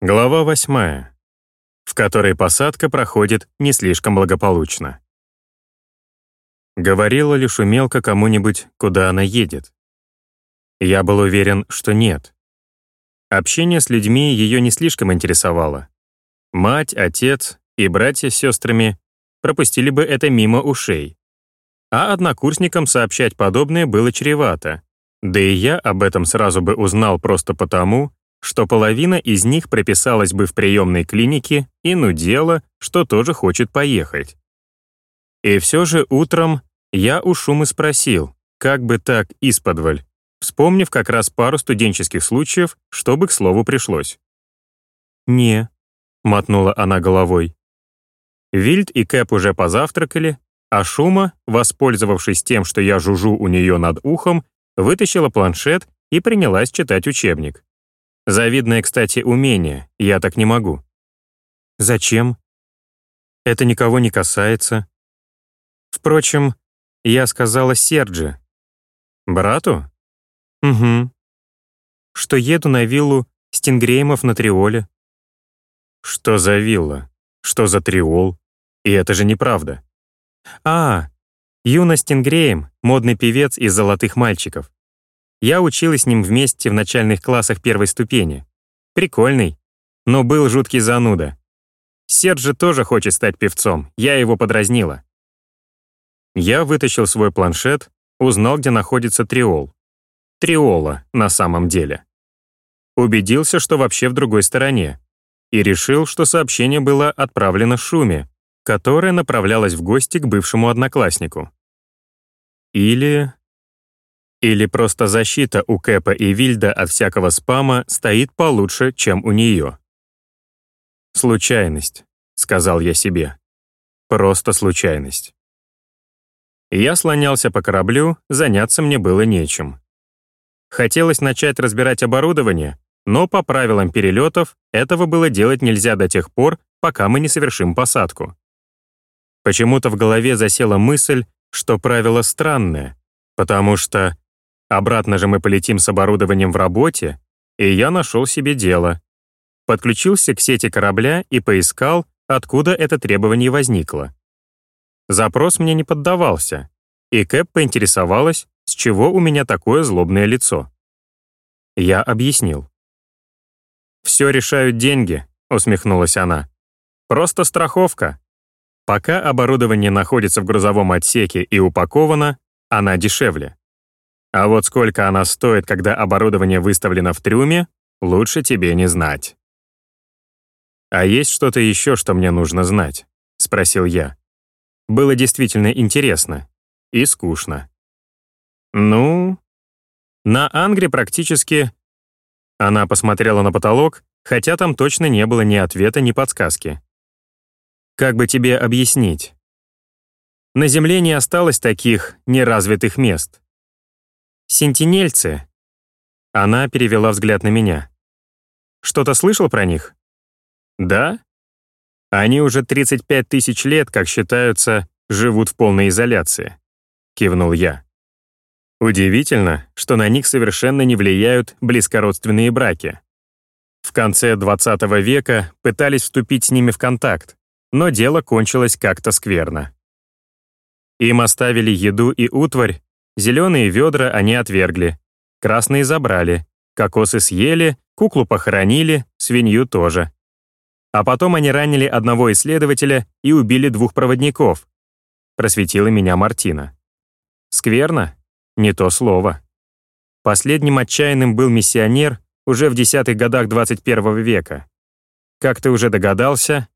Глава восьмая, в которой посадка проходит не слишком благополучно. Говорила ли Шумелка кому-нибудь, куда она едет? Я был уверен, что нет. Общение с людьми ее не слишком интересовало. Мать, отец и братья с сестрами пропустили бы это мимо ушей. А однокурсникам сообщать подобное было чревато. Да и я об этом сразу бы узнал просто потому, что половина из них прописалась бы в приемной клинике и нудела, что тоже хочет поехать. И все же утром я у Шумы спросил, как бы так исподволь, вспомнив как раз пару студенческих случаев, чтобы к слову пришлось. «Не», — мотнула она головой. Вильд и Кэп уже позавтракали, а Шума, воспользовавшись тем, что я жужу у нее над ухом, вытащила планшет и принялась читать учебник. Завидное, кстати, умение, я так не могу. Зачем? Это никого не касается. Впрочем, я сказала Серджи. Брату? Угу. Что еду на виллу Стингреймов на Триоле. Что за вилла? Что за Триол? И это же неправда. А, Юна Стингрейм, модный певец из «Золотых мальчиков». Я училась с ним вместе в начальных классах первой ступени. Прикольный, но был жуткий зануда. Серджи тоже хочет стать певцом, я его подразнила. Я вытащил свой планшет, узнал, где находится триол. Триола на самом деле. Убедился, что вообще в другой стороне. И решил, что сообщение было отправлено Шуме, которая направлялась в гости к бывшему однокласснику. Или или просто защита у Кэпа и Вильда от всякого спама стоит получше, чем у нее. «Случайность», — сказал я себе. «Просто случайность». Я слонялся по кораблю, заняться мне было нечем. Хотелось начать разбирать оборудование, но по правилам перелетов этого было делать нельзя до тех пор, пока мы не совершим посадку. Почему-то в голове засела мысль, что правило странное, потому что Обратно же мы полетим с оборудованием в работе, и я нашел себе дело. Подключился к сети корабля и поискал, откуда это требование возникло. Запрос мне не поддавался, и Кэп поинтересовалась, с чего у меня такое злобное лицо. Я объяснил. «Все решают деньги», — усмехнулась она. «Просто страховка. Пока оборудование находится в грузовом отсеке и упаковано, она дешевле. А вот сколько она стоит, когда оборудование выставлено в трюме, лучше тебе не знать. «А есть что-то еще, что мне нужно знать?» — спросил я. Было действительно интересно и скучно. «Ну...» На Ангре практически... Она посмотрела на потолок, хотя там точно не было ни ответа, ни подсказки. «Как бы тебе объяснить?» На Земле не осталось таких неразвитых мест. Сентинельцы. Она перевела взгляд на меня. Что-то слышал про них? Да? Они уже 35 тысяч лет, как считаются, живут в полной изоляции. Кивнул я. Удивительно, что на них совершенно не влияют близкородственные браки. В конце 20 века пытались вступить с ними в контакт, но дело кончилось как-то скверно. Им оставили еду и утварь, Зеленые ведра они отвергли, красные забрали, кокосы съели, куклу похоронили, свинью тоже. А потом они ранили одного исследователя и убили двух проводников. Просветила меня Мартина. Скверно? Не то слово. Последним отчаянным был миссионер уже в десятых годах 21 века. Как ты уже догадался,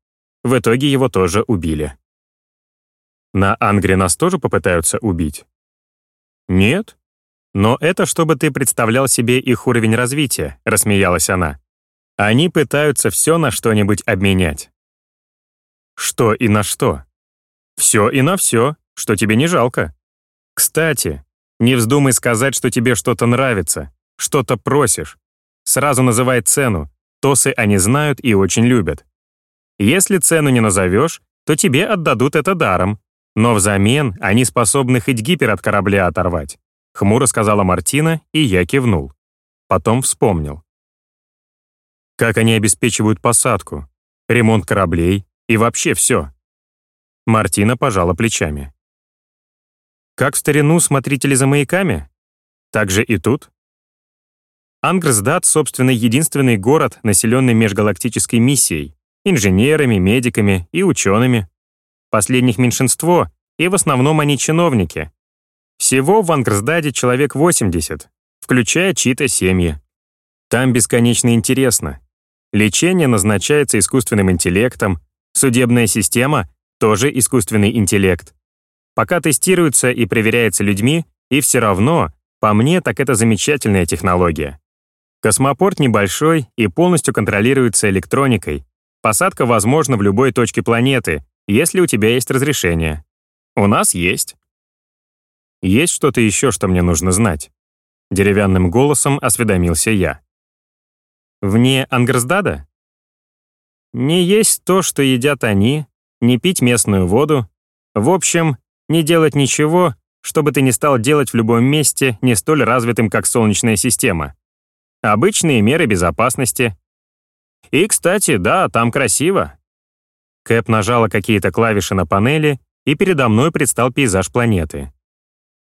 в итоге его тоже убили. На Ангре нас тоже попытаются убить? «Нет. Но это чтобы ты представлял себе их уровень развития», — рассмеялась она. «Они пытаются все на что-нибудь обменять». «Что и на что?» «Все и на все, что тебе не жалко. Кстати, не вздумай сказать, что тебе что-то нравится, что-то просишь. Сразу называй цену, тосы они знают и очень любят. Если цену не назовешь, то тебе отдадут это даром, но взамен они способны хоть гипер от корабля оторвать. Хмуро сказала Мартина, и я кивнул. Потом вспомнил. Как они обеспечивают посадку, ремонт кораблей и вообще все. Мартина пожала плечами. Как в старину смотрители за маяками? Так же и тут? Ангрсдат, собственно, единственный город, населенный межгалактической миссией, инженерами, медиками и учеными. Последних меньшинство, и в основном они чиновники. Всего в Ангрсдаде человек 80, включая чьи-то семьи. Там бесконечно интересно. Лечение назначается искусственным интеллектом, судебная система — тоже искусственный интеллект. Пока тестируется и проверяется людьми, и все равно, по мне, так это замечательная технология. Космопорт небольшой и полностью контролируется электроникой. Посадка возможна в любой точке планеты, если у тебя есть разрешение. У нас есть. Есть что-то еще, что мне нужно знать? Деревянным голосом осведомился я. Вне Ангерсдада? Не есть то, что едят они, не пить местную воду. В общем, не делать ничего, что бы ты не стал делать в любом месте, не столь развитым, как Солнечная система. Обычные меры безопасности. И, кстати, да, там красиво. Кэп нажала какие-то клавиши на панели, и передо мной предстал пейзаж планеты.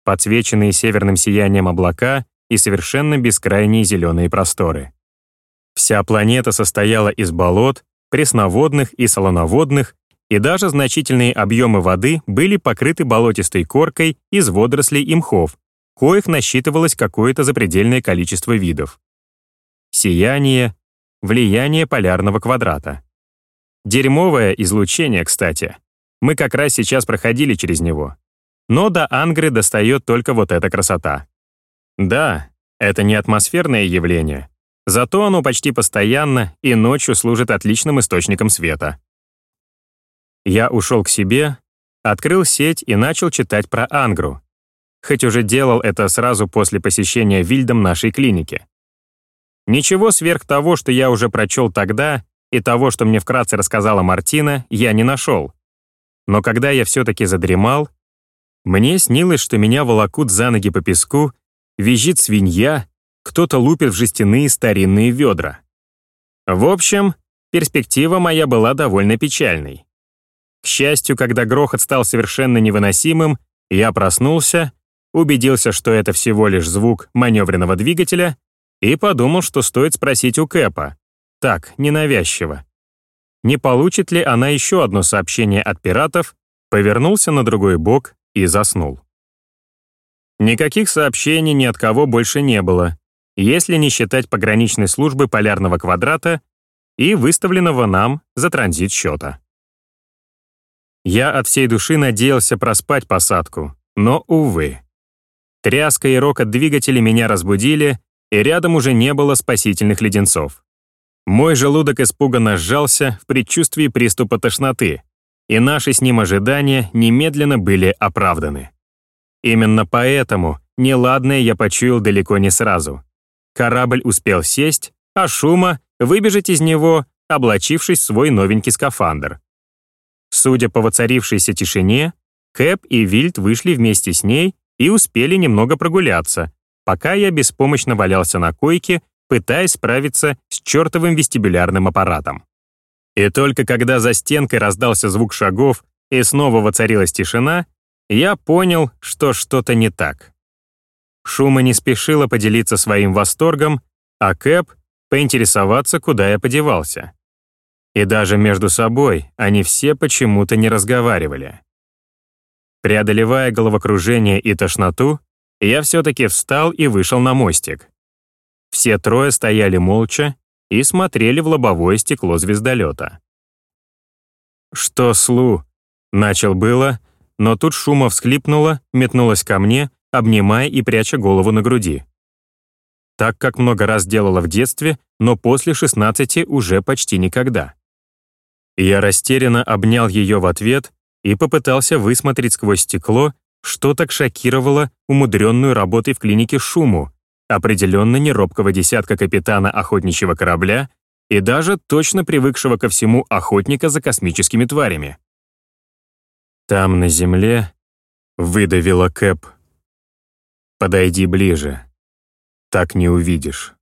Подсвеченные северным сиянием облака и совершенно бескрайние зеленые просторы. Вся планета состояла из болот, пресноводных и солоноводных, и даже значительные объемы воды были покрыты болотистой коркой из водорослей и мхов, коих насчитывалось какое-то запредельное количество видов сияние, влияние полярного квадрата. Дерьмовое излучение, кстати. Мы как раз сейчас проходили через него. Но до Ангры достает только вот эта красота. Да, это не атмосферное явление, зато оно почти постоянно и ночью служит отличным источником света. Я ушел к себе, открыл сеть и начал читать про Ангру, хоть уже делал это сразу после посещения Вильдом нашей клиники. Ничего сверх того, что я уже прочел тогда, и того, что мне вкратце рассказала Мартина, я не нашел. Но когда я все-таки задремал, мне снилось, что меня волокут за ноги по песку, визжит свинья, кто-то лупит в жестяные старинные ведра. В общем, перспектива моя была довольно печальной. К счастью, когда грохот стал совершенно невыносимым, я проснулся, убедился, что это всего лишь звук маневренного двигателя, и подумал, что стоит спросить у Кэпа. Так, ненавязчиво. Не получит ли она еще одно сообщение от пиратов, повернулся на другой бок и заснул. Никаких сообщений ни от кого больше не было, если не считать пограничной службы полярного квадрата и выставленного нам за транзит счета. Я от всей души надеялся проспать посадку, но, увы. Тряска и рокот двигателя меня разбудили, и рядом уже не было спасительных леденцов. Мой желудок испуганно сжался в предчувствии приступа тошноты, и наши с ним ожидания немедленно были оправданы. Именно поэтому неладное я почуял далеко не сразу. Корабль успел сесть, а шума — выбежать из него, облачившись в свой новенький скафандр. Судя по воцарившейся тишине, Кэп и Вильд вышли вместе с ней и успели немного прогуляться, пока я беспомощно валялся на койке, пытаясь справиться с чертовым вестибулярным аппаратом. И только когда за стенкой раздался звук шагов и снова воцарилась тишина, я понял, что что-то не так. Шума не спешила поделиться своим восторгом, а Кэп — поинтересоваться, куда я подевался. И даже между собой они все почему-то не разговаривали. Преодолевая головокружение и тошноту, я все-таки встал и вышел на мостик. Все трое стояли молча и смотрели в лобовое стекло звездолета. «Что, Слу?» — начал было, но тут шума всхлипнула, метнулась ко мне, обнимая и пряча голову на груди. Так как много раз делала в детстве, но после 16 уже почти никогда. Я растерянно обнял ее в ответ и попытался высмотреть сквозь стекло, что так шокировало умудренную работой в клинике шуму, определенно неробкого десятка капитана охотничьего корабля и даже точно привыкшего ко всему охотника за космическими тварями. «Там, на земле», — выдавила Кэп. «Подойди ближе. Так не увидишь».